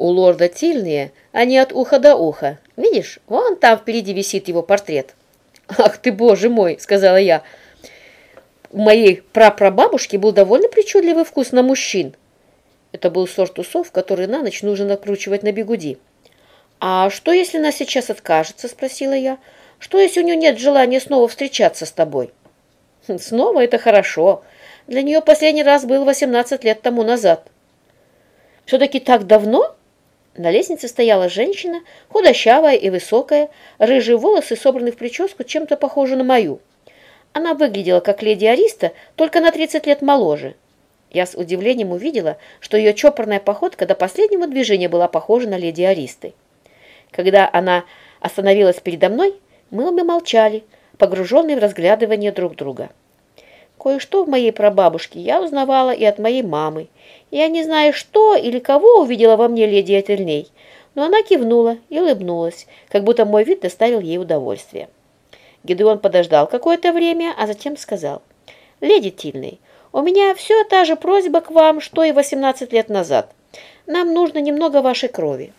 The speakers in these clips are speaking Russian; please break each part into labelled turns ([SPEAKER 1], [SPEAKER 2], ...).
[SPEAKER 1] У лорда Тильния они от уха до уха. Видишь, вон там впереди висит его портрет. «Ах ты, боже мой!» — сказала я. «У моей прапрабабушки был довольно причудливый вкус на мужчин». Это был сорт усов, который на ночь нужно накручивать на бегуди. «А что, если она сейчас откажется?» — спросила я. «Что, если у нее нет желания снова встречаться с тобой?» «Хм, «Снова это хорошо. Для нее последний раз был 18 лет тому назад». «Все-таки так давно?» На лестнице стояла женщина, худощавая и высокая, рыжие волосы собраны в прическу, чем-то похожу на мою. Она выглядела как леди Ариста, только на 30 лет моложе. Я с удивлением увидела, что ее чопорная походка до последнего движения была похожа на леди Аристы. Когда она остановилась передо мной, мы обе молчали, погруженные в разглядывание друг друга. Кое-что в моей прабабушке я узнавала и от моей мамы. Я не знаю, что или кого увидела во мне леди Этельней, но она кивнула и улыбнулась, как будто мой вид доставил ей удовольствие. Гедеон подождал какое-то время, а затем сказал, «Леди Тильней, у меня все та же просьба к вам, что и 18 лет назад. Нам нужно немного вашей крови».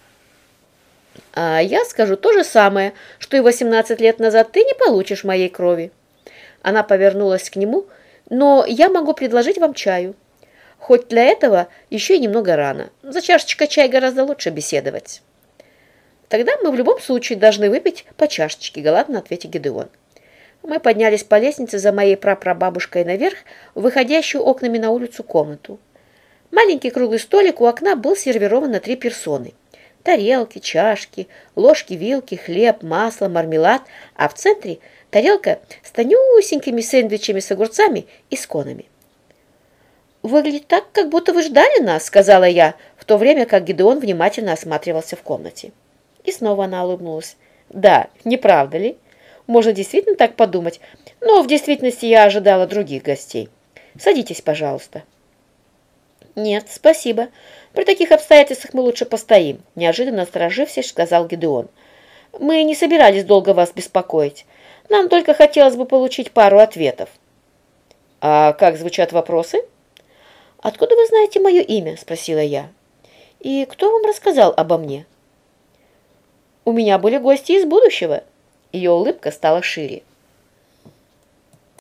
[SPEAKER 1] А я скажу то же самое, что и 18 лет назад ты не получишь моей крови. Она повернулась к нему, но я могу предложить вам чаю. Хоть для этого еще и немного рано. За чашечкой чая гораздо лучше беседовать. Тогда мы в любом случае должны выпить по чашечке, галантно ответил Гедеон. Мы поднялись по лестнице за моей прапрабабушкой наверх, выходящую окнами на улицу комнату. Маленький круглый столик у окна был сервирован на три персоны. Тарелки, чашки, ложки, вилки, хлеб, масло, мармелад, а в центре тарелка с тонюсенькими сэндвичами с огурцами и с конами. «Выглядит так, как будто вы ждали нас», — сказала я, в то время как Гидеон внимательно осматривался в комнате. И снова она улыбнулась. «Да, не правда ли? Можно действительно так подумать, но в действительности я ожидала других гостей. Садитесь, пожалуйста». «Нет, спасибо. При таких обстоятельствах мы лучше постоим», — неожиданно насторожившись, сказал Гидеон. «Мы не собирались долго вас беспокоить. Нам только хотелось бы получить пару ответов». «А как звучат вопросы?» «Откуда вы знаете мое имя?» – спросила я. «И кто вам рассказал обо мне?» «У меня были гости из будущего». Ее улыбка стала шире.